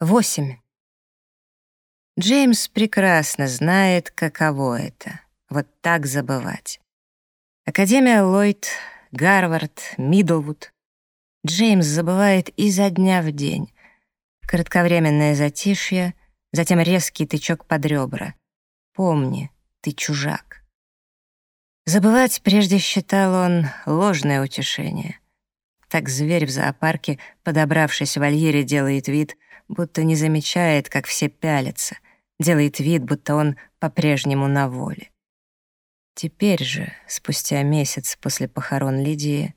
Восемь. Джеймс прекрасно знает, каково это — вот так забывать. Академия Ллойд, Гарвард, Миддлвуд. Джеймс забывает изо дня в день. Кратковременное затишье, затем резкий тычок под ребра. Помни, ты чужак. Забывать прежде считал он ложное утешение. Так зверь в зоопарке, подобравшись в вольере, делает вид — будто не замечает, как все пялятся, делает вид, будто он по-прежнему на воле. Теперь же, спустя месяц после похорон Лидии,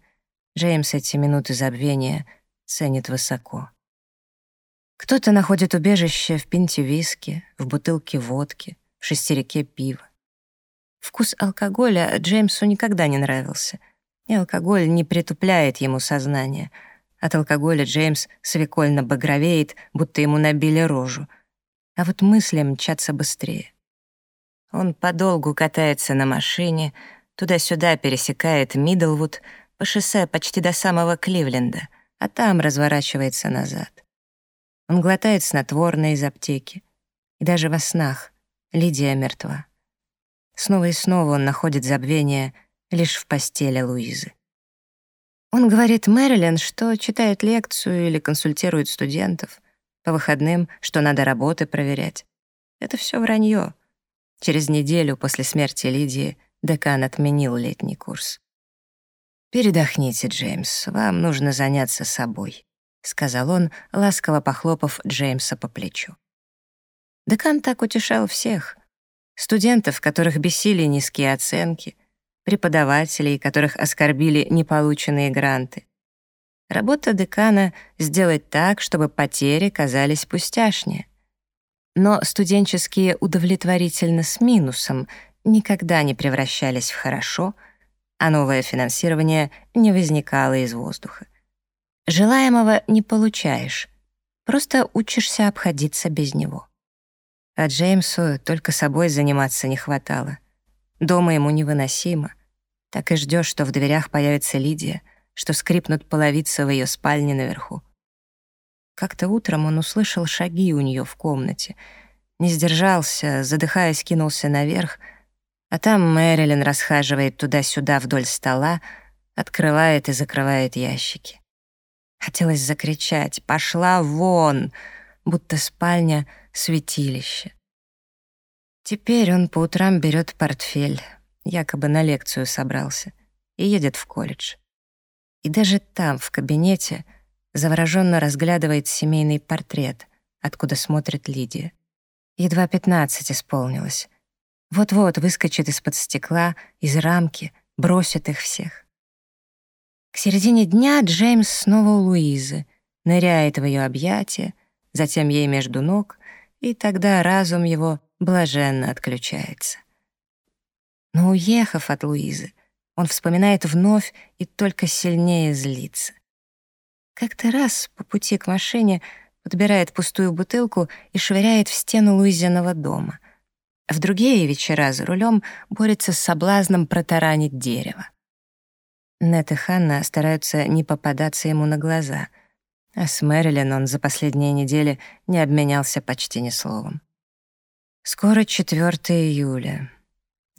Джеймс эти минуты забвения ценит высоко. Кто-то находит убежище в пинте виски, в бутылке водки, в шестерике пива. Вкус алкоголя Джеймсу никогда не нравился, и алкоголь не притупляет ему сознание — от алкоголя Джеймс свекольно багровеет, будто ему набили рожу. А вот мысли мчатся быстрее. Он подолгу катается на машине, туда-сюда пересекает Миддлвуд, по шоссе почти до самого Кливленда, а там разворачивается назад. Он глотает снотворное из аптеки. И даже во снах Лидия мертва. Снова и снова он находит забвение лишь в постели Луизы. Он говорит Мэрилин, что читает лекцию или консультирует студентов. По выходным, что надо работы проверять. Это все вранье. Через неделю после смерти Лидии декан отменил летний курс. «Передохните, Джеймс, вам нужно заняться собой», — сказал он, ласково похлопав Джеймса по плечу. Декан так утешал всех. Студентов, которых бесили низкие оценки — преподавателей, которых оскорбили неполученные гранты. Работа декана — сделать так, чтобы потери казались пустяшнее. Но студенческие удовлетворительно с минусом никогда не превращались в хорошо, а новое финансирование не возникало из воздуха. Желаемого не получаешь, просто учишься обходиться без него. А Джеймсу только собой заниматься не хватало. Дома ему невыносимо. Так и ждешь, что в дверях появится Лидия, что скрипнут половицы в ее спальне наверху. Как-то утром он услышал шаги у нее в комнате. Не сдержался, задыхаясь, кинулся наверх, а там Мэрилин расхаживает туда-сюда вдоль стола, открывает и закрывает ящики. Хотелось закричать «Пошла вон!», будто спальня — святилище. Теперь он по утрам берет портфель, якобы на лекцию собрался, и едет в колледж. И даже там, в кабинете, завороженно разглядывает семейный портрет, откуда смотрит Лидия. Едва пятнадцать исполнилось. Вот-вот выскочит из-под стекла, из рамки, бросит их всех. К середине дня Джеймс снова у Луизы, ныряет в ее объятия, затем ей между ног, и тогда разум его блаженно отключается. Но уехав от Луизы, он вспоминает вновь и только сильнее злится. Как-то раз по пути к машине подбирает пустую бутылку и швыряет в стену Луизиного дома. В другие вечера за рулем борется с соблазном протаранить дерево. Нет и Ханна стараются не попадаться ему на глаза, а с Мэрилин он за последние недели не обменялся почти ни словом. Скоро 4 июля.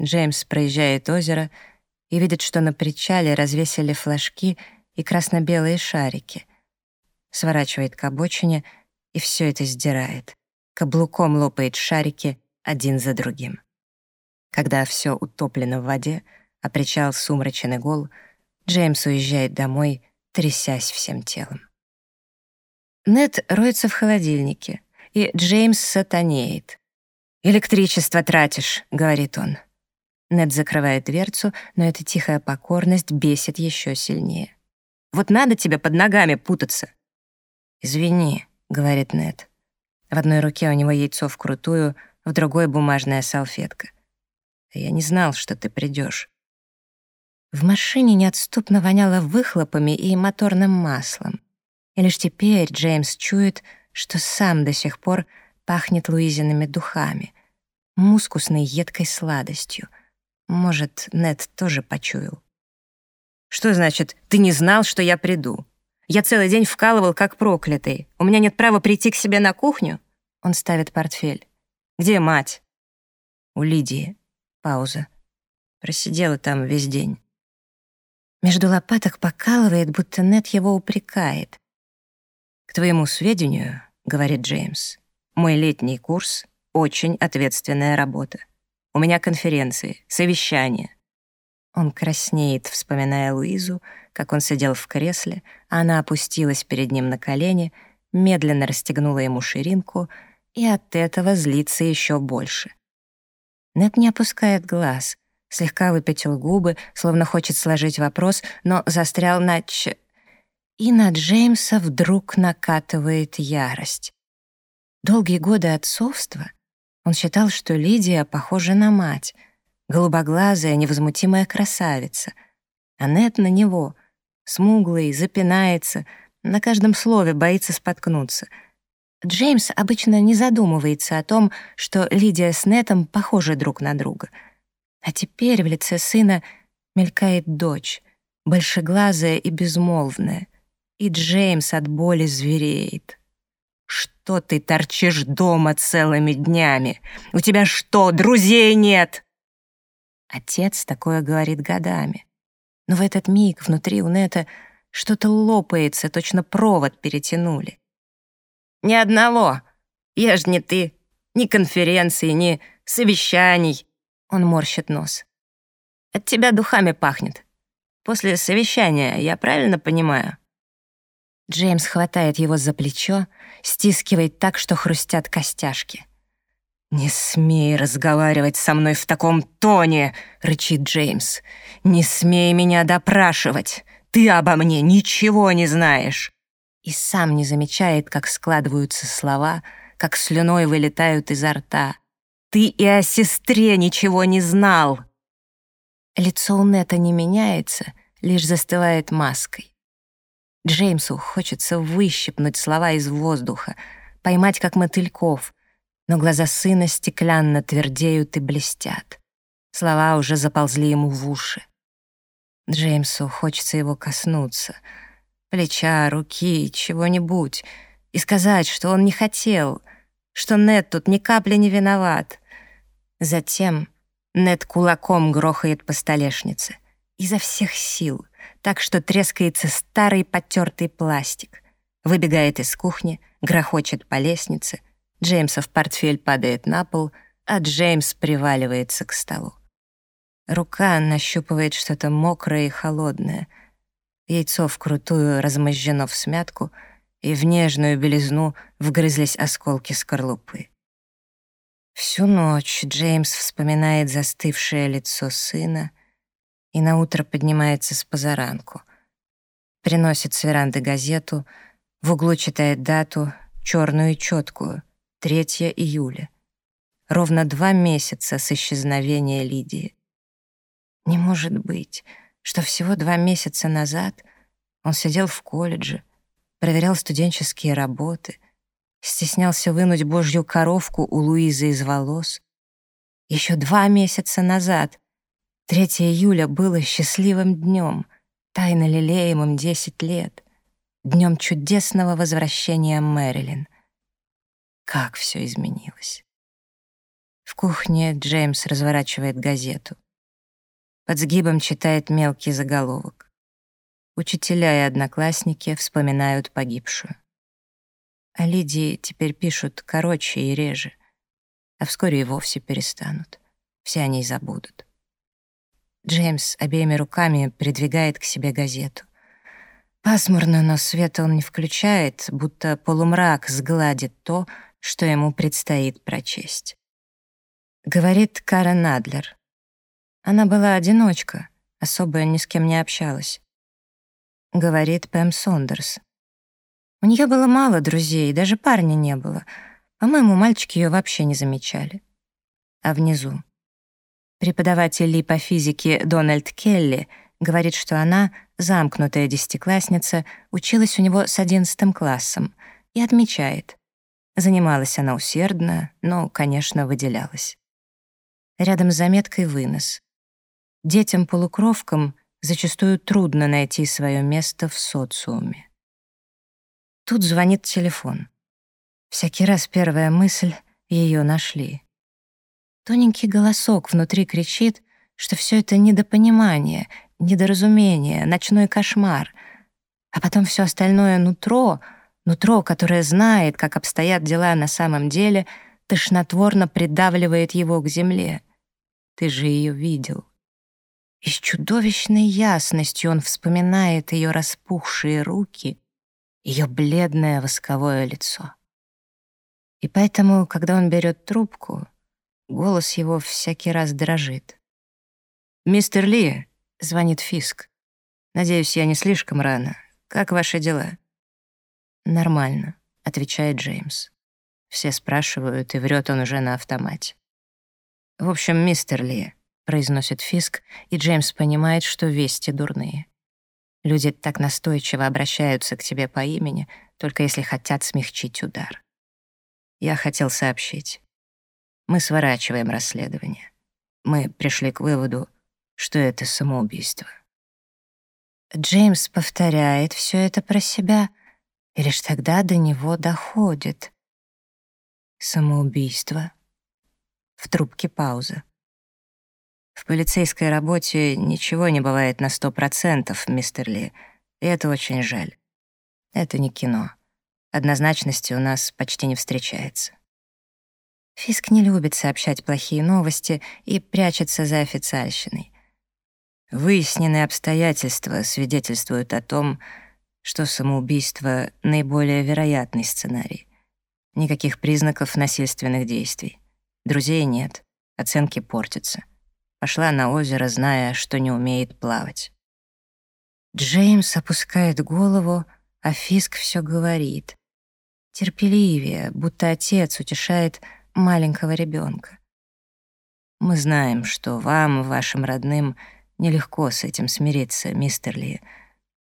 Джеймс проезжает озеро и видит, что на причале развесили флажки и красно-белые шарики. Сворачивает к обочине и все это сдирает. Каблуком лопает шарики один за другим. Когда все утоплено в воде, а причал сумрачен и гол, Джеймс уезжает домой, трясясь всем телом. Нед роется в холодильнике, и Джеймс сатанеет. «Электричество тратишь», — говорит он. Нед закрывает дверцу, но эта тихая покорность бесит еще сильнее. «Вот надо тебе под ногами путаться!» «Извини», — говорит Нед. В одной руке у него яйцо вкрутую, в другой — бумажная салфетка. «Я не знал, что ты придешь. В машине неотступно воняло выхлопами и моторным маслом. И лишь теперь Джеймс чует, что сам до сих пор пахнет Луизиными духами, мускусной едкой сладостью. Может, Нед тоже почуял. «Что значит, ты не знал, что я приду? Я целый день вкалывал, как проклятый. У меня нет права прийти к себе на кухню?» Он ставит портфель. «Где мать?» «У Лидии». Пауза. Просидела там весь день. Между лопаток покалывает, будто Нет его упрекает. «К твоему сведению, — говорит Джеймс, — мой летний курс — очень ответственная работа. У меня конференции, совещания. Он краснеет, вспоминая Луизу, как он сидел в кресле, а она опустилась перед ним на колени, медленно расстегнула ему ширинку и от этого злится еще больше. Нет не опускает глаз, слегка выпятил губы, словно хочет сложить вопрос, но застрял на ч... И на Джеймса вдруг накатывает ярость. Долгие годы отцовства он считал, что Лидия похожа на мать — голубоглазая, невозмутимая красавица. Аннет на него, смуглый, запинается, на каждом слове боится споткнуться. Джеймс обычно не задумывается о том, что Лидия с Нетом похожи друг на друга. А теперь в лице сына мелькает дочь, большеглазая и безмолвная, и Джеймс от боли звереет. «Что ты торчишь дома целыми днями? У тебя что, друзей нет?» Отец такое говорит годами. Но в этот миг внутри у Нета что-то лопается, точно провод перетянули. «Ни одного. Я ж не ты. Ни конференции, ни совещаний». Он морщит нос. «От тебя духами пахнет. После совещания, я правильно понимаю?» Джеймс хватает его за плечо, стискивает так, что хрустят костяшки. «Не смей разговаривать со мной в таком тоне!» — рычит Джеймс. «Не смей меня допрашивать! Ты обо мне ничего не знаешь!» И сам не замечает, как складываются слова, как слюной вылетают изо рта. «Ты и о сестре ничего не знал!» Лицо у Нета не меняется, лишь застывает маской. Джеймсу хочется выщипнуть слова из воздуха, поймать как мотыльков — но глаза сына стеклянно твердеют и блестят. Слова уже заползли ему в уши. Джеймсу хочется его коснуться. Плеча, руки, чего-нибудь. И сказать, что он не хотел, что Нед тут ни капли не виноват. Затем Нед кулаком грохает по столешнице. Изо всех сил, так что трескается старый потертый пластик. Выбегает из кухни, грохочет по лестнице — Джеймсов портфель падает на пол, а Джеймс приваливается к столу. Рука нащупывает что-то мокрое и холодное. Яйцо вкрутую размозжено в смятку, и в нежную белизну вгрызлись осколки скорлупы. Всю ночь Джеймс вспоминает застывшее лицо сына и наутро поднимается с позаранку. Приносит с веранды газету, в углу читает дату, черную и четкую — 3 июля. Ровно два месяца с исчезновения Лидии. Не может быть, что всего два месяца назад он сидел в колледже, проверял студенческие работы, стеснялся вынуть божью коровку у Луизы из волос. Еще два месяца назад, 3 июля, было счастливым днем, тайно лелеемым 10 лет, днем чудесного возвращения Мэрилин. Как все изменилось. В кухне Джеймс разворачивает газету. Под сгибом читает мелкий заголовок. Учителя и одноклассники вспоминают погибшую. А Лидии теперь пишут короче и реже, а вскоре и вовсе перестанут. Все о ней забудут. Джеймс обеими руками придвигает к себе газету. Пасмурно, но света он не включает, будто полумрак сгладит то, что ему предстоит прочесть. Говорит Карен Адлер. Она была одиночка, особо ни с кем не общалась. Говорит Пэм Сондерс. У нее было мало друзей, даже парня не было. По-моему, мальчики ее вообще не замечали. А внизу. Преподаватель Ли по физике Дональд Келли говорит, что она, замкнутая десятиклассница, училась у него с одиннадцатым классом и отмечает. Занималась она усердно, но, конечно, выделялась. Рядом с заметкой вынос. Детям-полукровкам зачастую трудно найти свое место в социуме. Тут звонит телефон. Всякий раз первая мысль — ее нашли. Тоненький голосок внутри кричит, что все это недопонимание, недоразумение, ночной кошмар. А потом все остальное нутро, нутро, которое знает, как обстоят дела на самом деле, тошнотворно придавливает его к земле. Ты же ее видел. И с чудовищной ясностью он вспоминает ее распухшие руки, ее бледное восковое лицо. И поэтому, когда он берет трубку, голос его всякий раз дрожит. «Мистер Ли», — звонит Фиск. «Надеюсь, я не слишком рано. Как ваши дела?» «Нормально», — отвечает Джеймс. Все спрашивают, и врет он уже на автомате. «В общем, мистер Ли», — произносит Фиск, и Джеймс понимает, что вести дурные. Люди так настойчиво обращаются к тебе по имени, только если хотят смягчить удар. Я хотел сообщить. Мы сворачиваем расследование. Мы пришли к выводу, что это самоубийство. Джеймс повторяет все это про себя, и лишь тогда до него доходит. Самоубийство. В трубке пауза. В полицейской работе ничего не бывает на сто процентов, мистер Ли, и это очень жаль. Это не кино. Однозначности у нас почти не встречается. Фиск не любит сообщать плохие новости и прячется за официальщиной. Выясненные обстоятельства свидетельствуют о том, что самоубийство — наиболее вероятный сценарий. Никаких признаков насильственных действий. Друзей нет, оценки портятся. Пошла на озеро, зная, что не умеет плавать. Джеймс опускает голову, а Фиск все говорит. Терпеливее, будто отец утешает маленького ребенка. Мы знаем, что вам, вашим родным, Нелегко с этим смириться, мистер Ли.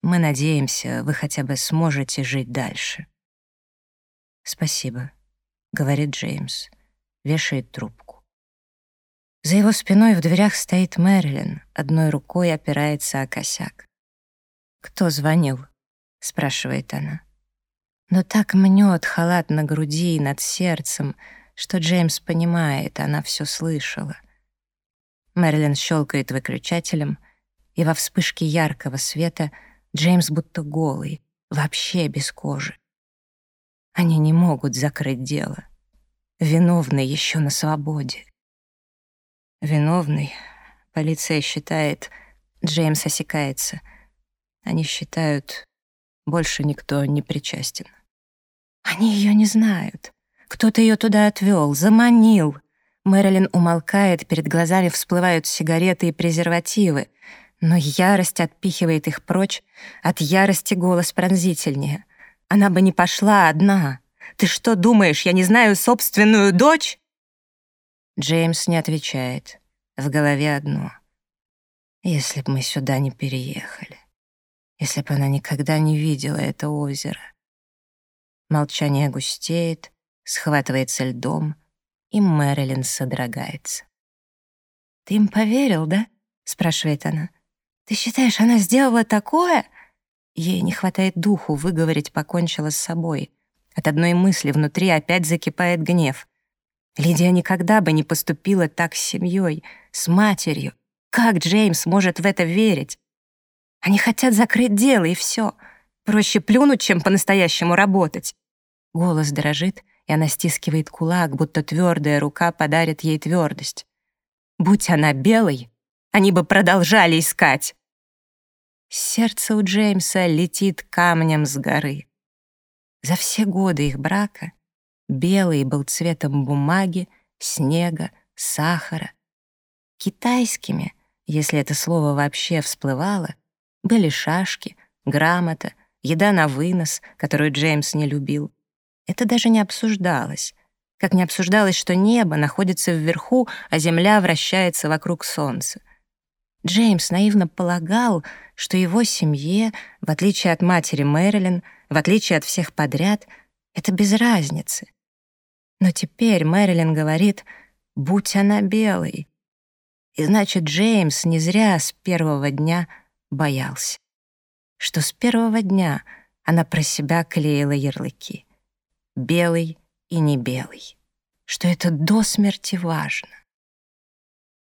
Мы надеемся, вы хотя бы сможете жить дальше. Спасибо, говорит Джеймс, вешает трубку. За его спиной в дверях стоит Мэрилин, одной рукой опирается о косяк. «Кто звонил?» — спрашивает она. Но так мнет халат на груди и над сердцем, что Джеймс понимает, она все слышала. Мэрилин щелкает выключателем, и во вспышке яркого света Джеймс будто голый, вообще без кожи. Они не могут закрыть дело. Виновный еще на свободе. Виновный, полиция считает, Джеймс осекается. Они считают, больше никто не причастен. Они ее не знают. Кто-то ее туда отвел, заманил, Мэрилин умолкает, перед глазами всплывают сигареты и презервативы, но ярость отпихивает их прочь, от ярости голос пронзительнее. Она бы не пошла одна. Ты что думаешь, я не знаю собственную дочь? Джеймс не отвечает. В голове одно. Если бы мы сюда не переехали. Если бы она никогда не видела это озеро. Молчание густеет, схватывается льдом — и Мэрилин содрогается. «Ты им поверил, да?» — спрашивает она. «Ты считаешь, она сделала такое?» Ей не хватает духу выговорить покончила с собой. От одной мысли внутри опять закипает гнев. Лидия никогда бы не поступила так с семьей, с матерью. Как Джеймс может в это верить? Они хотят закрыть дело, и все. Проще плюнуть, чем по-настоящему работать. Голос дрожит, и она стискивает кулак, будто твердая рука подарит ей твердость. Будь она белой, они бы продолжали искать. Сердце у Джеймса летит камнем с горы. За все годы их брака белый был цветом бумаги, снега, сахара. Китайскими, если это слово вообще всплывало, были шашки, грамота, еда на вынос, которую Джеймс не любил, это даже не обсуждалось. Как не обсуждалось, что небо находится вверху, а Земля вращается вокруг Солнца. Джеймс наивно полагал, что его семье, в отличие от матери Мэрилин, в отличие от всех подряд, это без разницы. Но теперь Мэрилин говорит «будь она белой». И значит, Джеймс не зря с первого дня боялся. Что с первого дня она про себя клеила ярлыки. Белый и не белый. Что это до смерти важно.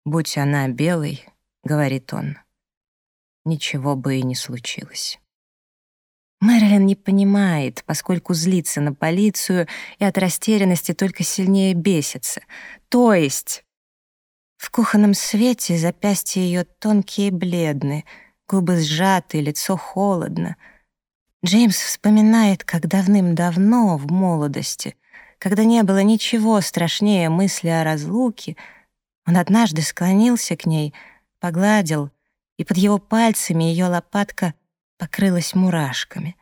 «Будь она белой», — говорит он, — «ничего бы и не случилось». Мэрилин не понимает, поскольку злится на полицию и от растерянности только сильнее бесится. То есть... В кухонном свете запястья ее тонкие и бледны, губы сжаты, лицо холодно. Джеймс вспоминает, как давным-давно, в молодости, когда не было ничего страшнее мысли о разлуке, он однажды склонился к ней, погладил, и под его пальцами ее лопатка покрылась мурашками,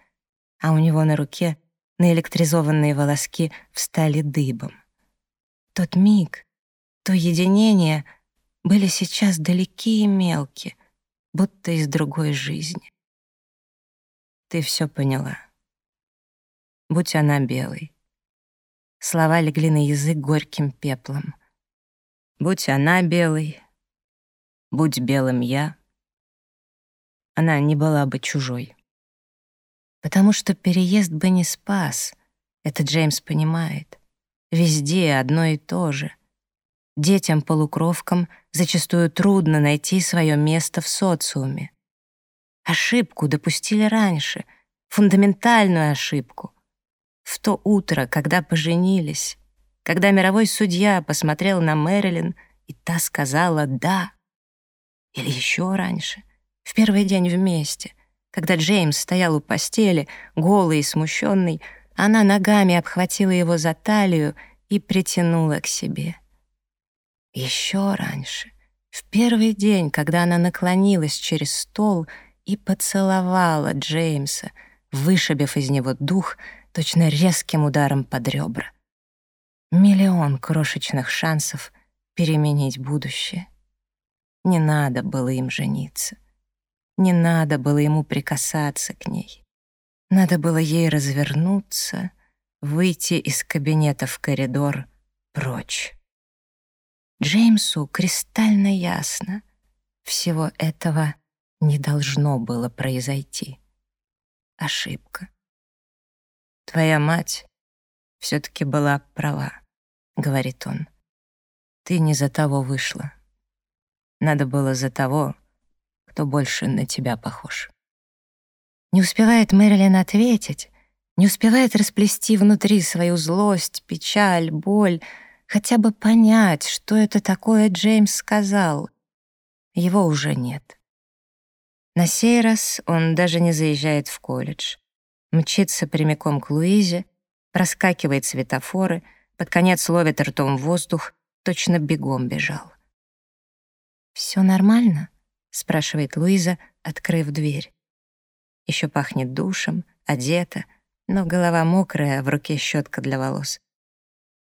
а у него на руке наэлектризованные волоски встали дыбом. Тот миг, то единение были сейчас далеки и мелки, будто из другой жизни. Ты все поняла. Будь она белой. Слова легли на язык горьким пеплом. Будь она белой, будь белым я, она не была бы чужой. Потому что переезд бы не спас, это Джеймс понимает. Везде одно и то же. Детям-полукровкам зачастую трудно найти свое место в социуме. Ошибку допустили раньше, фундаментальную ошибку. В то утро, когда поженились, когда мировой судья посмотрел на Мэрилин, и та сказала «да». Или еще раньше, в первый день вместе, когда Джеймс стоял у постели, голый и смущенный, она ногами обхватила его за талию и притянула к себе. Еще раньше, в первый день, когда она наклонилась через стол и поцеловала Джеймса, вышибив из него дух точно резким ударом под ребра. Миллион крошечных шансов переменить будущее. Не надо было им жениться. Не надо было ему прикасаться к ней. Надо было ей развернуться, выйти из кабинета в коридор прочь. Джеймсу кристально ясно, всего этого не должно было произойти. Ошибка. Твоя мать все-таки была права, говорит он. Ты не за того вышла. Надо было за того, кто больше на тебя похож. Не успевает Мэрилин ответить, не успевает расплести внутри свою злость, печаль, боль, хотя бы понять, что это такое Джеймс сказал. Его уже нет. На сей раз он даже не заезжает в колледж. Мчится прямиком к Луизе, проскакивает светофоры, под конец ловит ртом воздух, точно бегом бежал. «Все нормально?» — спрашивает Луиза, открыв дверь. Еще пахнет душем, одета, но голова мокрая, в руке щетка для волос.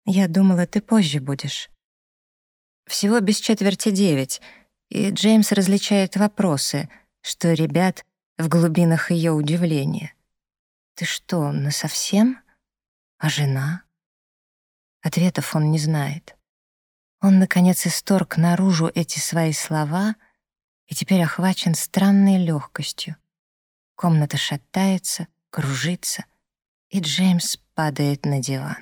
Я думала, ты позже будешь. Всего без четверти девять, и Джеймс различает вопросы, что ребят в глубинах ее удивления. «Ты что, насовсем? А жена?» Ответов он не знает. Он, наконец, исторг наружу эти свои слова — и теперь охвачен странной легкостью. Комната шатается, кружится, и Джеймс падает на диван.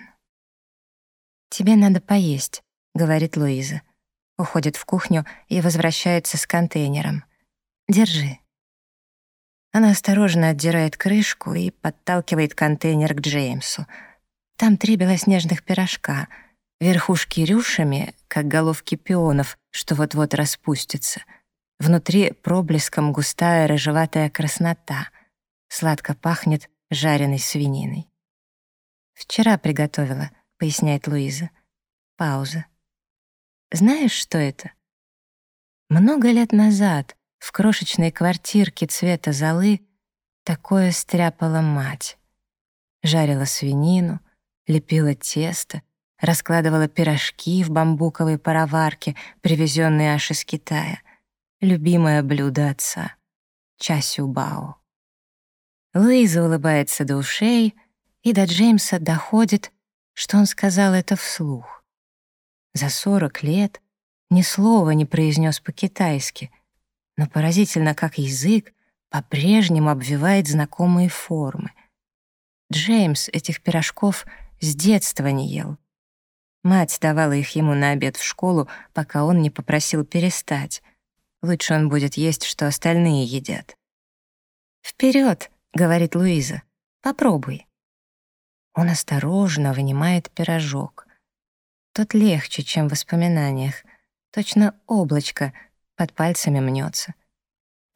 «Тебе надо поесть», — говорит Луиза. Уходит в кухню и возвращается с контейнером. «Держи». Она осторожно отдирает крышку и подталкивает контейнер к Джеймсу. Там три белоснежных пирожка, верхушки рюшами, как головки пионов, что вот-вот распустятся — Внутри проблеском густая рыжеватая краснота. Сладко пахнет жареной свининой. «Вчера приготовила», — поясняет Луиза. Пауза. «Знаешь, что это?» Много лет назад в крошечной квартирке цвета золы такое стряпала мать. Жарила свинину, лепила тесто, раскладывала пирожки в бамбуковой пароварке, привезенные аж из Китая любимое блюдо отца — часю-бао. Луиза улыбается до ушей, и до Джеймса доходит, что он сказал это вслух. За сорок лет ни слова не произнес по-китайски, но поразительно, как язык по-прежнему обвивает знакомые формы. Джеймс этих пирожков с детства не ел. Мать давала их ему на обед в школу, пока он не попросил перестать. Лучше он будет есть, что остальные едят. «Вперед!» — говорит Луиза. «Попробуй». Он осторожно вынимает пирожок. Тот легче, чем в воспоминаниях. Точно облачко под пальцами мнется.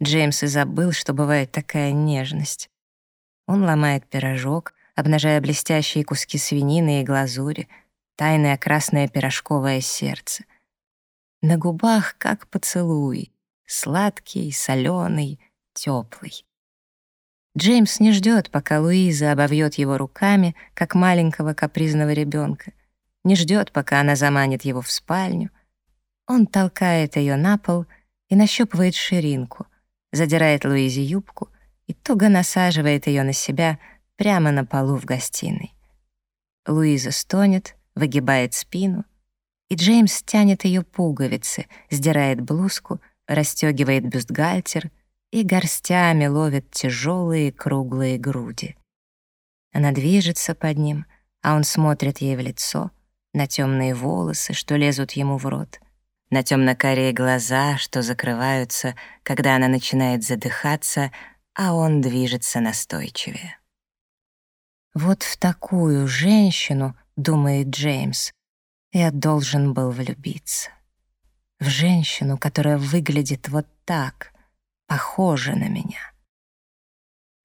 Джеймс и забыл, что бывает такая нежность. Он ломает пирожок, обнажая блестящие куски свинины и глазури, тайное красное пирожковое сердце. На губах как поцелуй, сладкий, соленый, теплый. Джеймс не ждет, пока Луиза обовьет его руками, как маленького капризного ребенка, не ждет, пока она заманит его в спальню. Он толкает ее на пол и нащупывает ширинку, задирает Луизе юбку и туго насаживает ее на себя прямо на полу в гостиной. Луиза стонет, выгибает спину, и Джеймс тянет ее пуговицы, сдирает блузку, расстегивает бюстгальтер — и горстями ловит тяжелые круглые груди. Она движется под ним, а он смотрит ей в лицо, на темные волосы, что лезут ему в рот, на темно-карие глаза, что закрываются, когда она начинает задыхаться, а он движется настойчивее. «Вот в такую женщину, — думает Джеймс, — я должен был влюбиться. В женщину, которая выглядит вот так — похожа на меня.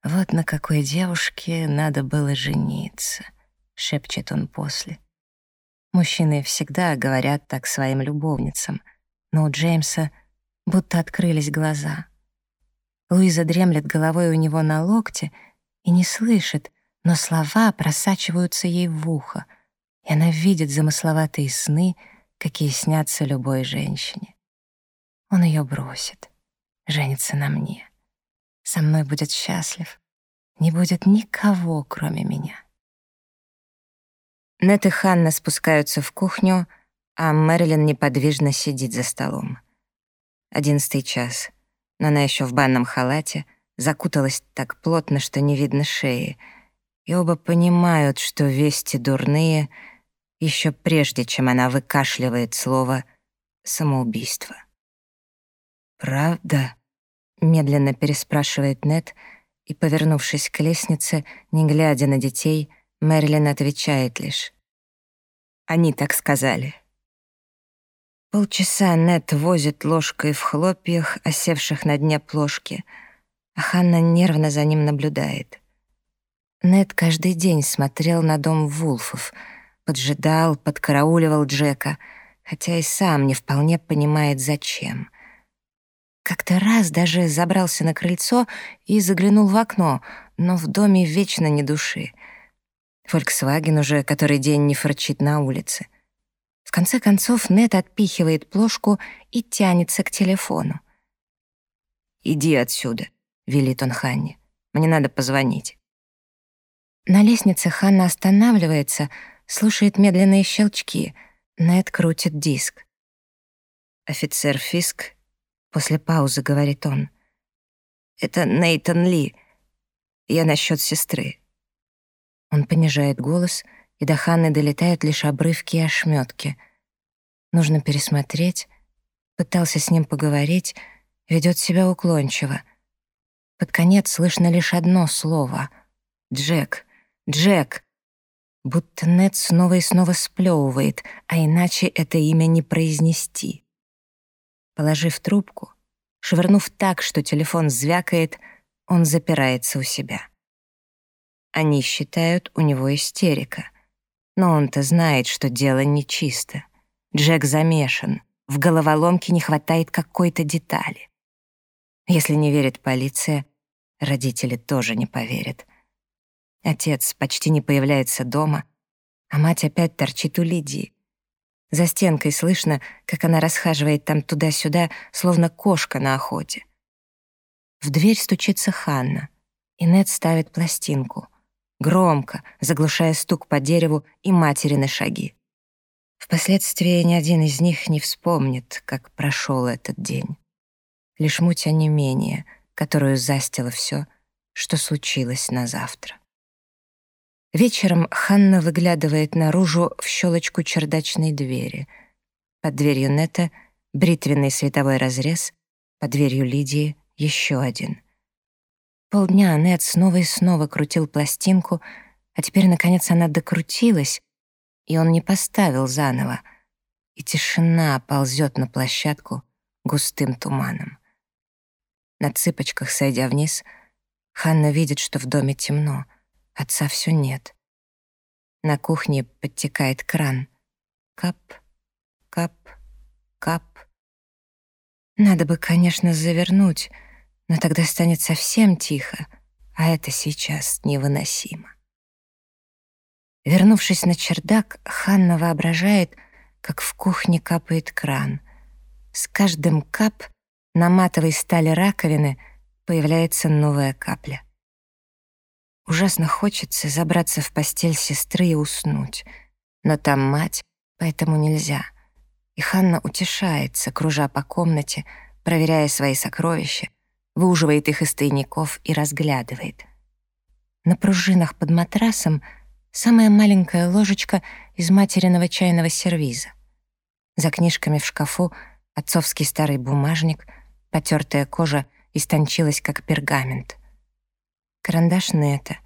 Вот на какой девушке надо было жениться, шепчет он после. Мужчины всегда говорят так своим любовницам, но у Джеймса будто открылись глаза. Луиза дремлет головой у него на локте и не слышит, но слова просачиваются ей в ухо, и она видит замысловатые сны, какие снятся любой женщине. Он ее бросит женится на мне. Со мной будет счастлив. Не будет никого, кроме меня. Нет и Ханна спускаются в кухню, а Мэрилин неподвижно сидит за столом. Одиннадцатый час, но она еще в банном халате, закуталась так плотно, что не видно шеи, и оба понимают, что вести дурные еще прежде, чем она выкашливает слово «самоубийство». «Правда?» — медленно переспрашивает Нет, и, повернувшись к лестнице, не глядя на детей, Мэрилин отвечает лишь. «Они так сказали». Полчаса Нет возит ложкой в хлопьях, осевших на дне плошки, а Ханна нервно за ним наблюдает. Нет каждый день смотрел на дом Вулфов, поджидал, подкарауливал Джека, хотя и сам не вполне понимает, зачем — как-то раз даже забрался на крыльцо и заглянул в окно, но в доме вечно ни души. Volkswagen уже который день не форчит на улице. В конце концов Нет отпихивает плошку и тянется к телефону. «Иди отсюда», — велит он Ханне. «Мне надо позвонить». На лестнице Ханна останавливается, слушает медленные щелчки. Нет крутит диск. Офицер Фиск После паузы говорит он. «Это Нейтан Ли. Я насчет сестры». Он понижает голос, и до Ханны долетают лишь обрывки и ошметки. Нужно пересмотреть. Пытался с ним поговорить, ведет себя уклончиво. Под конец слышно лишь одно слово — «Джек! Джек!» Будто Нед снова и снова сплевывает, а иначе это имя не произнести. Положив трубку, швырнув так, что телефон звякает, он запирается у себя. Они считают, у него истерика. Но он-то знает, что дело нечисто. Джек замешан, в головоломке не хватает какой-то детали. Если не верит полиция, родители тоже не поверят. Отец почти не появляется дома, а мать опять торчит у Лидии. За стенкой слышно, как она расхаживает там туда-сюда, словно кошка на охоте. В дверь стучится Ханна, и Нед ставит пластинку. Громко, заглушая стук по дереву и материны шаги. Впоследствии ни один из них не вспомнит, как прошел этот день. Лишь муть онемения, которую застило все, что случилось на завтра. Вечером Ханна выглядывает наружу в щелочку чердачной двери. Под дверью Нета бритвенный световой разрез, под дверью Лидии еще один. Полдня Нет снова и снова крутил пластинку, а теперь, наконец, она докрутилась, и он не поставил заново, и тишина ползет на площадку густым туманом. На цыпочках, сойдя вниз, Ханна видит, что в доме темно, отца все нет. На кухне подтекает кран. Кап, кап, кап. Надо бы, конечно, завернуть, но тогда станет совсем тихо, а это сейчас невыносимо. Вернувшись на чердак, Ханна воображает, как в кухне капает кран. С каждым кап на матовой стали раковины появляется новая капля. Ужасно хочется забраться в постель сестры и уснуть, но там мать, поэтому нельзя. И Ханна утешается, кружа по комнате, проверяя свои сокровища, выуживает их из тайников и разглядывает. На пружинах под матрасом самая маленькая ложечка из материного чайного сервиза. За книжками в шкафу отцовский старый бумажник, потертая кожа истончилась, как пергамент. Карандаш Нета.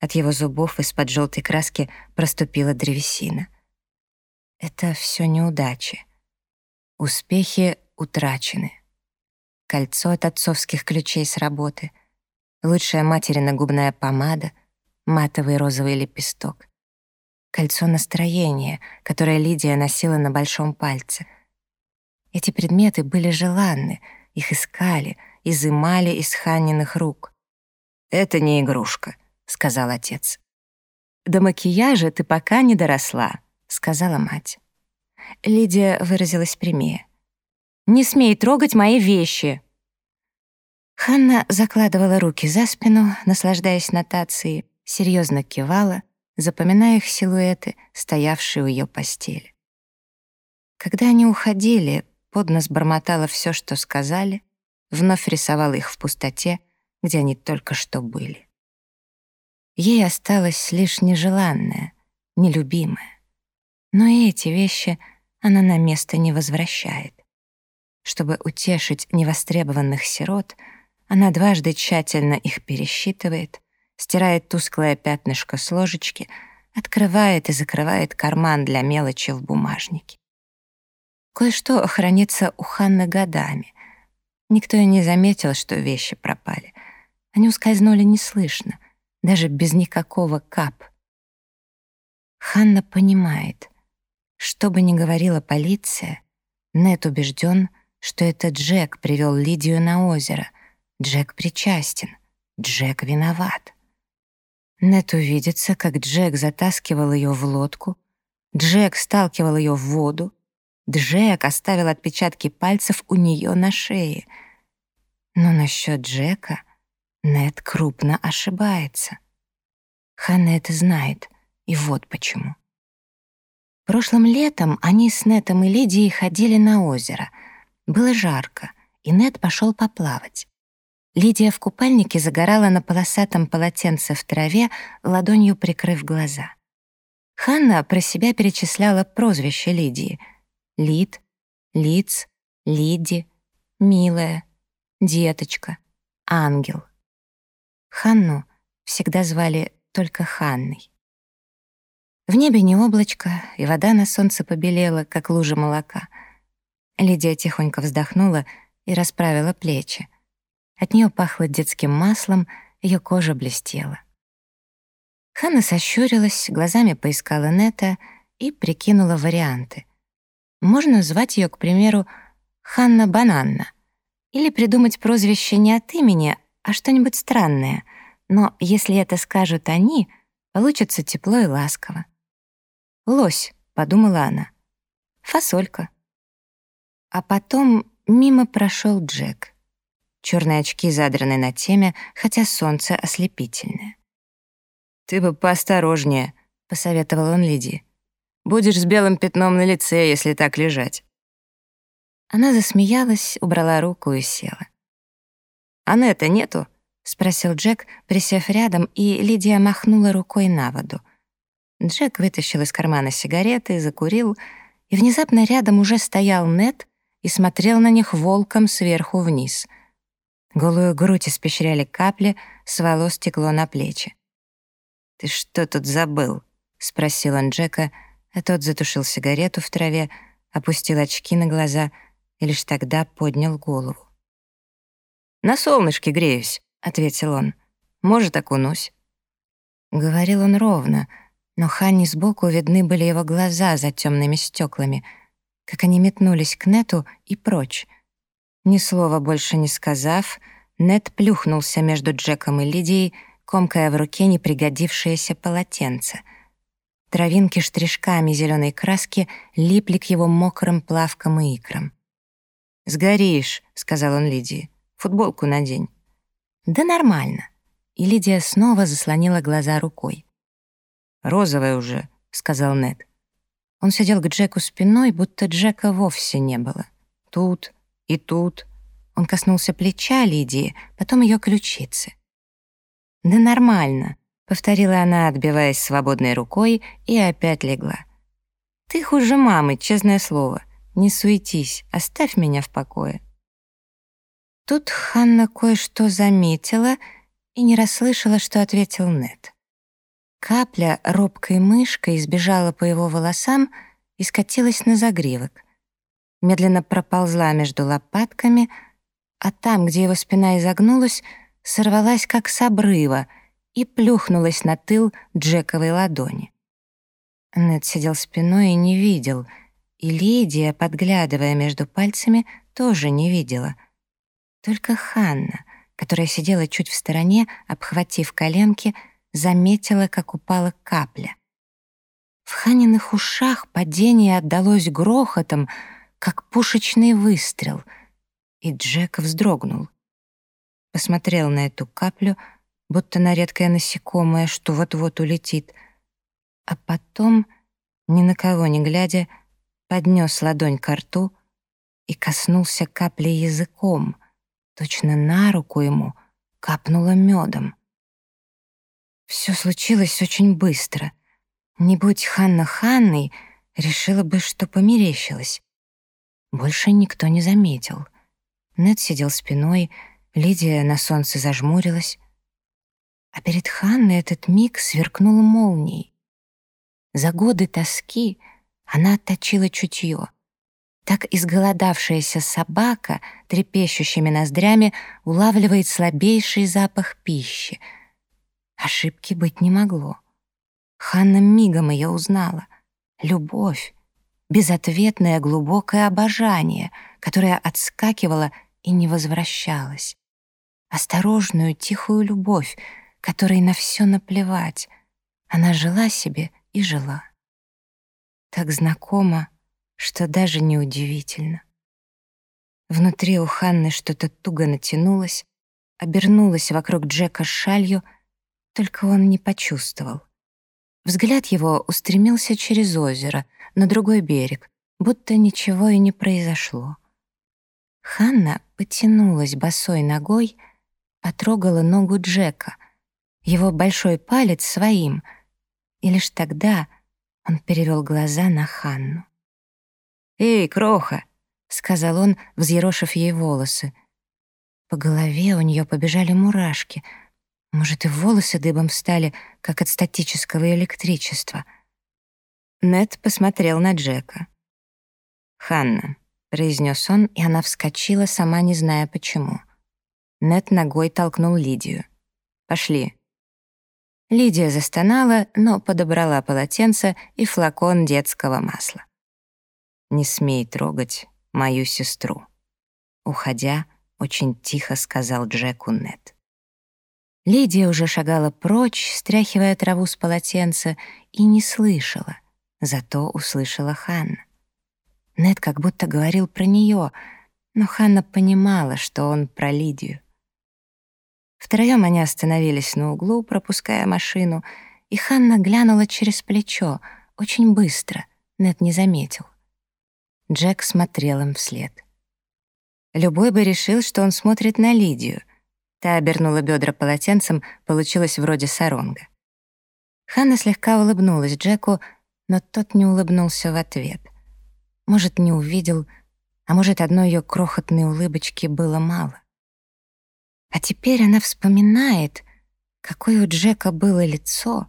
От его зубов из-под желтой краски проступила древесина. Это все неудачи. Успехи утрачены. Кольцо от отцовских ключей с работы, лучшая материна губная помада, матовый розовый лепесток. Кольцо настроения, которое Лидия носила на большом пальце. Эти предметы были желанны, их искали, изымали из Ханниных рук. «Это не игрушка», — сказал отец. «До макияжа ты пока не доросла», — сказала мать. Лидия выразилась прямее. «Не смей трогать мои вещи!» Ханна закладывала руки за спину, наслаждаясь нотацией, серьезно кивала, запоминая их силуэты, стоявшие у ее постели. Когда они уходили, поднос бормотала все, что сказали, вновь рисовала их в пустоте, где они только что были. Ей осталось лишь нежеланное, нелюбимое. Но и эти вещи она на место не возвращает. Чтобы утешить невостребованных сирот, она дважды тщательно их пересчитывает, стирает тусклое пятнышко с ложечки, открывает и закрывает карман для мелочи в бумажнике. Кое-что хранится у Ханны годами. Никто и не заметил, что вещи пропали. Они ускользнули неслышно, даже без никакого кап. Ханна понимает, что бы ни говорила полиция, Нет убежден, что это Джек привел Лидию на озеро. Джек причастен. Джек виноват. Нет увидится, как Джек затаскивал ее в лодку, Джек сталкивал ее в воду, Джек оставил отпечатки пальцев у нее на шее. Но насчет Джека Нет крупно ошибается. Ханна это знает, и вот почему. Прошлым летом они с Нетом и Лидией ходили на озеро. Было жарко, и Нет пошел поплавать. Лидия в купальнике загорала на полосатом полотенце в траве, ладонью прикрыв глаза. Ханна про себя перечисляла прозвища Лидии. Лид, Лиц, Лиди, Милая, Деточка, Ангел. Ханну всегда звали только Ханной. В небе не облачко, и вода на солнце побелела, как лужа молока. Лидия тихонько вздохнула и расправила плечи. От нее пахло детским маслом, ее кожа блестела. Ханна сощурилась, глазами поискала Нета и прикинула варианты. Можно звать ее, к примеру, Ханна Бананна. Или придумать прозвище не от имени, а что-нибудь странное. Но если это скажут они, получится тепло и ласково. «Лось», — подумала она. «Фасолька». А потом мимо прошел Джек. Черные очки задраны на теме, хотя солнце ослепительное. «Ты бы поосторожнее», — посоветовал он Лидии. «Будешь с белым пятном на лице, если так лежать». Она засмеялась, убрала руку и села. «Анетта нету?» — спросил Джек, присев рядом, и Лидия махнула рукой на воду. Джек вытащил из кармана сигареты, закурил, и внезапно рядом уже стоял Нет и смотрел на них волком сверху вниз. Голую грудь испещряли капли, с волос текло на плечи. «Ты что тут забыл?» — спросил он Джека, а тот затушил сигарету в траве, опустил очки на глаза и лишь тогда поднял голову. «На солнышке греюсь», — ответил он. «Может, окунусь». Говорил он ровно, но Ханни сбоку видны были его глаза за темными стеклами, как они метнулись к Нету и прочь. Ни слова больше не сказав, Нет плюхнулся между Джеком и Лидией, комкая в руке непригодившееся полотенце. Травинки штришками зеленой краски липли к его мокрым плавкам и икрам. «Сгоришь», — сказал он Лидии. «Футболку надень». «Да нормально». И Лидия снова заслонила глаза рукой. «Розовая уже», — сказал Нед. Он сидел к Джеку спиной, будто Джека вовсе не было. Тут и тут. Он коснулся плеча Лидии, потом ее ключицы. «Да нормально», — повторила она, отбиваясь свободной рукой, и опять легла. «Ты хуже мамы, честное слово. Не суетись, оставь меня в покое». Тут Ханна кое-что заметила и не расслышала, что ответил Нед. Капля робкой мышкой избежала по его волосам и скатилась на загривок. Медленно проползла между лопатками, а там, где его спина изогнулась, сорвалась как с обрыва и плюхнулась на тыл Джековой ладони. Нед сидел спиной и не видел, и Лидия, подглядывая между пальцами, тоже не видела. Только Ханна, которая сидела чуть в стороне, обхватив коленки, заметила, как упала капля. В Ханиных ушах падение отдалось грохотом, как пушечный выстрел, и Джек вздрогнул посмотрел на эту каплю, будто на редкое насекомое, что вот-вот улетит, а потом, ни на кого не глядя, поднес ладонь к рту и коснулся капли языком, точно на руку ему капнуло медом. Все случилось очень быстро. Не будь Ханна Ханной, решила бы, что померещилась. Больше никто не заметил. Нед сидел спиной, Лидия на солнце зажмурилась, а перед Ханной этот миг сверкнул молнией. За годы тоски она отточила чутье. Так изголодавшаяся собака трепещущими ноздрями улавливает слабейший запах пищи. Ошибки быть не могло. Ханна мигом ее узнала. Любовь, безответное глубокое обожание, которое отскакивало и не возвращалось осторожную, тихую любовь, которой на все наплевать. Она жила себе и жила. Так знакомо, что даже неудивительно. Внутри у Ханны что-то туго натянулось, обернулось вокруг Джека шалью, только он не почувствовал. Взгляд его устремился через озеро, на другой берег, будто ничего и не произошло. Ханна потянулась босой ногой, потрогала ногу Джека, его большой палец своим, и лишь тогда он перевел глаза на Ханну. «Эй, кроха!» — сказал он, взъерошив ей волосы. По голове у нее побежали мурашки. Может, и волосы дыбом стали, как от статического электричества. Нед посмотрел на Джека. «Ханна», — произнес он, и она вскочила, сама не зная почему. Нет ногой толкнул Лидию. «Пошли». Лидия застонала, но подобрала полотенце и флакон детского масла. «Не смей трогать мою сестру», — уходя, очень тихо сказал Джеку Нет. Лидия уже шагала прочь, стряхивая траву с полотенца, и не слышала, зато услышала Ханна. Нет как будто говорил про нее, но Ханна понимала, что он про Лидию. Втроем они остановились на углу, пропуская машину, и Ханна глянула через плечо, очень быстро, Нет не заметил. Джек смотрел им вслед. Любой бы решил, что он смотрит на Лидию, Та обернула бедра полотенцем, получилось вроде саронга. Ханна слегка улыбнулась Джеку, но тот не улыбнулся в ответ. Может, не увидел, а может, одной ее крохотной улыбочки было мало. А теперь она вспоминает, какое у Джека было лицо,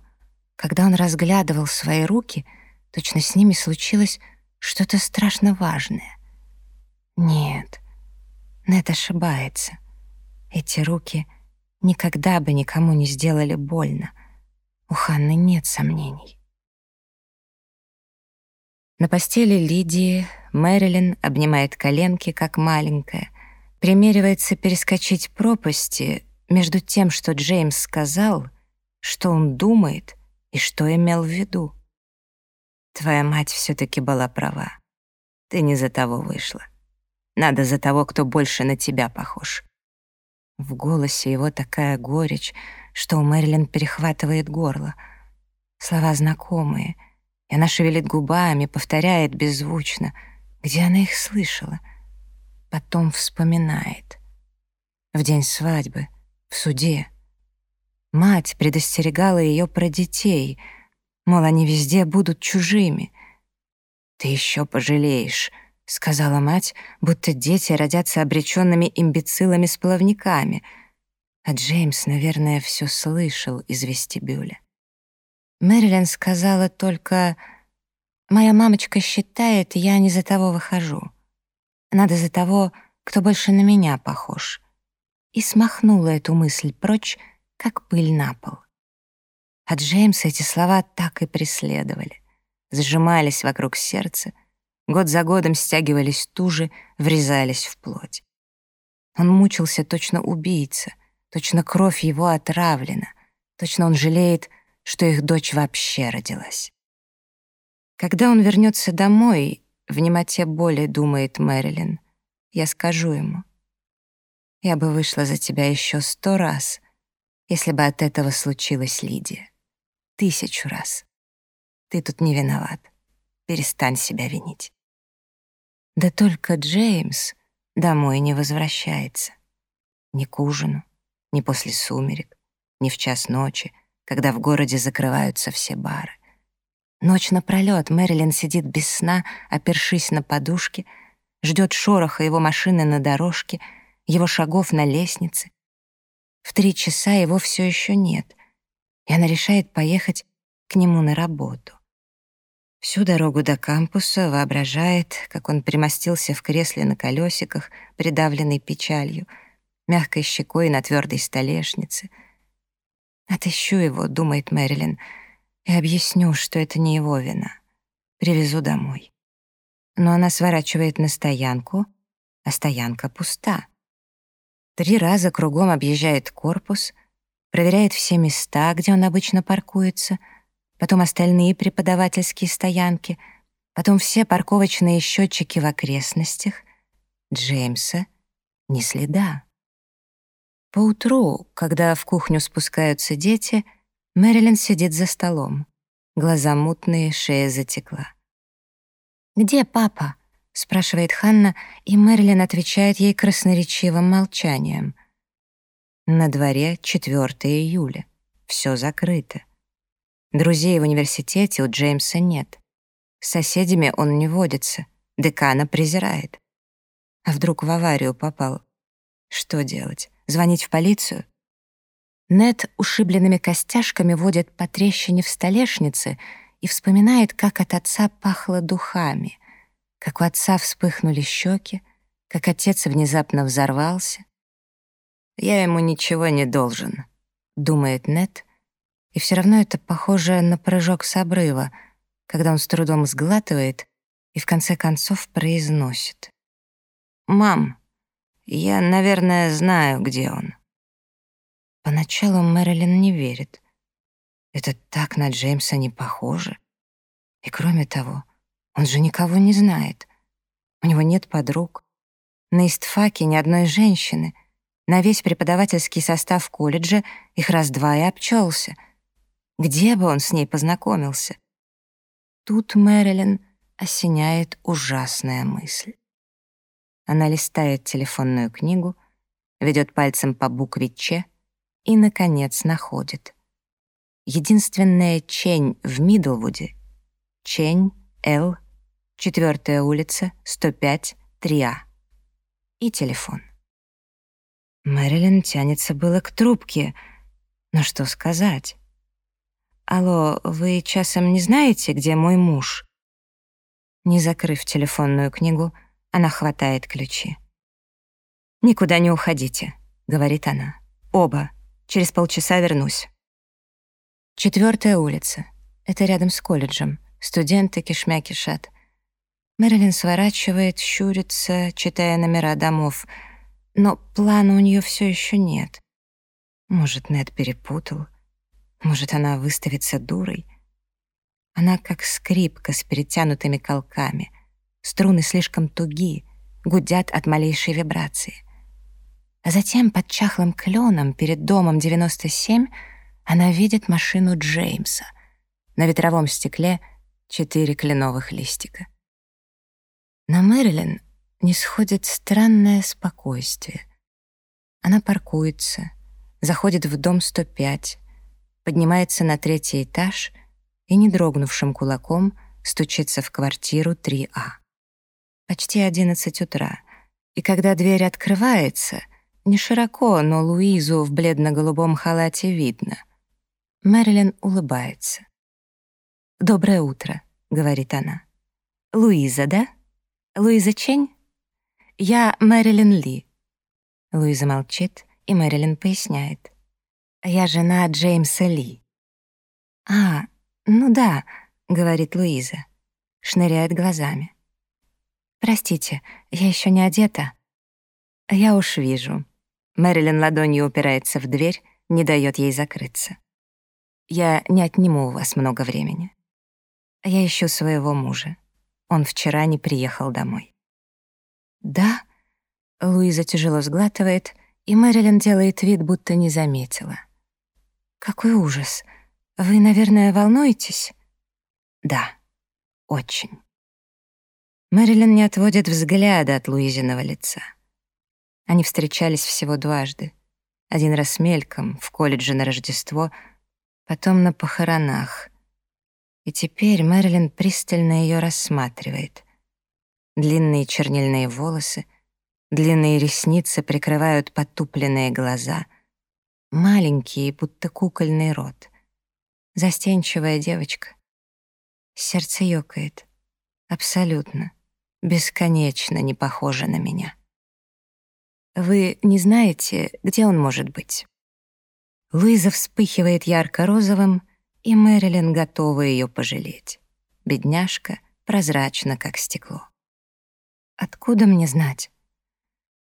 когда он разглядывал свои руки, точно с ними случилось что-то страшно важное. Нет, Нет ошибается. Эти руки никогда бы никому не сделали больно. У Ханны нет сомнений. На постели Лидии Мэрилин обнимает коленки, как маленькая, примеривается перескочить пропасти между тем, что Джеймс сказал, что он думает и что имел в виду. Твоя мать все-таки была права. Ты не за того вышла. Надо за того, кто больше на тебя похож. В голосе его такая горечь, что у Мэрилин перехватывает горло. Слова знакомые, и она шевелит губами, повторяет беззвучно, где она их слышала. Потом вспоминает. В день свадьбы, в суде. Мать предостерегала ее про детей, мол, они везде будут чужими. «Ты еще пожалеешь», — сказала мать, будто дети родятся обреченными имбецилами с плавниками. А Джеймс, наверное, все слышал из вестибюля. Мэрилин сказала только, «Моя мамочка считает, я не за того выхожу. Надо за того, кто больше на меня похож». И смахнула эту мысль прочь, как пыль на пол. А Джеймса эти слова так и преследовали, сжимались вокруг сердца, Год за годом стягивались тужи, врезались в плоть. Он мучился точно убийца, точно кровь его отравлена, точно он жалеет, что их дочь вообще родилась. Когда он вернется домой, в немоте боли думает Мэрилин, я скажу ему, я бы вышла за тебя еще сто раз, если бы от этого случилась Лидия. Тысячу раз. Ты тут не виноват. Перестань себя винить. Да только Джеймс домой не возвращается. Ни к ужину, ни после сумерек, ни в час ночи, когда в городе закрываются все бары. Ночь напролёт Мэрилин сидит без сна, опершись на подушке, ждет шороха его машины на дорожке, его шагов на лестнице. В три часа его все еще нет, и она решает поехать к нему на работу. Всю дорогу до кампуса воображает, как он примостился в кресле на колесиках, придавленный печалью, мягкой щекой на твердой столешнице. «Отыщу его», — думает Мэрилин, «и объясню, что это не его вина. Привезу домой». Но она сворачивает на стоянку, а стоянка пуста. Три раза кругом объезжает корпус, проверяет все места, где он обычно паркуется — потом остальные преподавательские стоянки, потом все парковочные счетчики в окрестностях. Джеймса ни следа. Поутру, когда в кухню спускаются дети, Мэрилин сидит за столом. Глаза мутные, шея затекла. «Где папа?» — спрашивает Ханна, и Мэрилин отвечает ей красноречивым молчанием. На дворе 4 июля. Все закрыто. Друзей в университете у Джеймса нет. С соседями он не водится, декана презирает. А вдруг в аварию попал? Что делать? Звонить в полицию? Нет ушибленными костяшками водит по трещине в столешнице и вспоминает, как от отца пахло духами, как у отца вспыхнули щеки, как отец внезапно взорвался. «Я ему ничего не должен», — думает Нет, и все равно это похоже на прыжок с обрыва, когда он с трудом сглатывает и в конце концов произносит. «Мам, я, наверное, знаю, где он». Поначалу Мэрилин не верит. Это так на Джеймса не похоже. И кроме того, он же никого не знает. У него нет подруг. На истфаке ни одной женщины. На весь преподавательский состав колледжа их раз-два и обчелся — где бы он с ней познакомился? Тут Мэрилин осеняет ужасная мысль. Она листает телефонную книгу ведет пальцем по букве «Ч» и, наконец, находит. Единственная Чень в Мидлвуде — Чень, Л, четвертая улица, 105, 3А. И телефон. Мэрилин тянется было к трубке, но что сказать? «Алло, вы часом не знаете, где мой муж?» Не закрыв телефонную книгу, она хватает ключи. «Никуда не уходите», — говорит она. «Оба. Через полчаса вернусь». Четвертая улица. Это рядом с колледжем. Студенты кишмя кишат. Мэрилин сворачивает, щурится, читая номера домов. Но плана у нее все еще нет. Может, Нед перепутал. Может, она выставится дурой. Она как скрипка с перетянутыми колками. Струны слишком туги, гудят от малейшей вибрации. А затем под чахлым кленом перед домом 97 она видит машину Джеймса. На ветровом стекле четыре кленовых листика. На Мэрилин не сходит странное спокойствие. Она паркуется, заходит в дом 105, поднимается на третий этаж и, не дрогнувшим кулаком, стучится в квартиру 3А. Почти 11 утра, и когда дверь открывается — не широко, но Луизу в бледно-голубом халате видно. Мэрилин улыбается. «Доброе утро», — говорит она. «Луиза, да? Луиза Чень? Я Мэрилин Ли». Луиза молчит, и Мэрилин поясняет. «Я жена Джеймса Ли». «А, ну да», — говорит Луиза. Шныряет глазами. «Простите, я еще не одета». «Я уж вижу», Мэрилин ладонью упирается в дверь, не дает ей закрыться. «Я не отниму у вас много времени. Я ищу своего мужа. Он вчера не приехал домой». «Да?» — Луиза тяжело сглатывает, и Мэрилин делает вид, будто не заметила. «Какой ужас! Вы, наверное, волнуетесь?» «Да, очень». Мэрилин не отводит взгляда от Луизиного лица. Они встречались всего дважды. Один раз мельком, в колледже на Рождество, потом на похоронах. И теперь Мэрилин пристально ее рассматривает. Длинные чернильные волосы, длинные ресницы прикрывают потупленные глаза, маленький, будто кукольный рот. Застенчивая девочка. Сердце ёкает. Абсолютно, бесконечно не похожа на меня. Вы не знаете, где он может быть?» Луиза вспыхивает ярко-розовым, и Мэрилин готова ее пожалеть. Бедняжка прозрачна, как стекло. «Откуда мне знать?»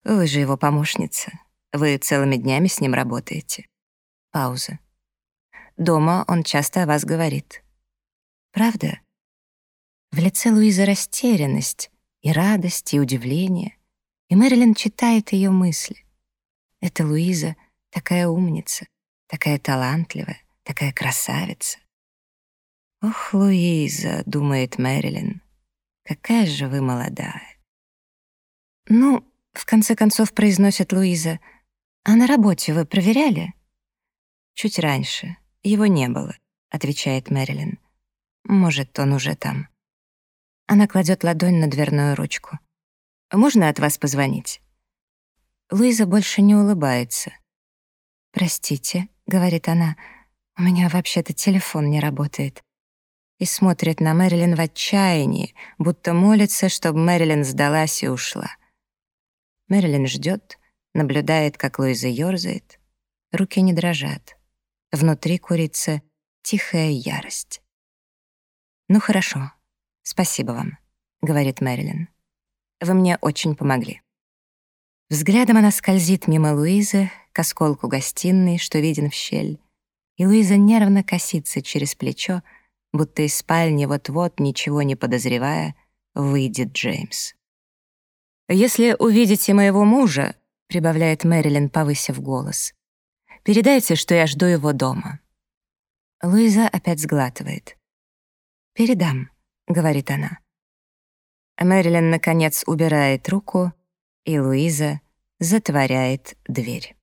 «Вы же его помощница. Вы целыми днями с ним работаете». Пауза. «Дома он часто о вас говорит». «Правда?» В лице Луизы растерянность и радость, и удивление. И Мэрилин читает ее мысли. Эта Луиза такая умница, такая талантливая, такая красавица. «Ох, Луиза», — думает Мэрилин, — «какая же вы молодая». «Ну, в конце концов, произносит Луиза, а на работе вы проверяли?» «Чуть раньше. Его не было», — отвечает Мэрилин. «Может, он уже там». Она кладет ладонь на дверную ручку. Можно от вас позвонить?» Луиза больше не улыбается. «Простите», — говорит она, — «у меня вообще-то телефон не работает». И смотрит на Мэрилин в отчаянии, будто молится, чтобы Мэрилин сдалась и ушла. Мэрилин ждет, наблюдает, как Луиза ёрзает. Руки не дрожат. Внутри курится тихая ярость. «Ну хорошо, спасибо вам», — говорит Мэрилин. Вы мне очень помогли». Взглядом она скользит мимо Луизы к осколку гостиной, что виден в щель, и Луиза нервно косится через плечо, будто из спальни вот-вот, ничего не подозревая, выйдет Джеймс. «Если увидите моего мужа», — прибавляет Мэрилин, повысив голос, «передайте, что я жду его дома». Луиза опять сглатывает. «Передам», — говорит она. Мэрилин, наконец, убирает руку, и Луиза затворяет дверь.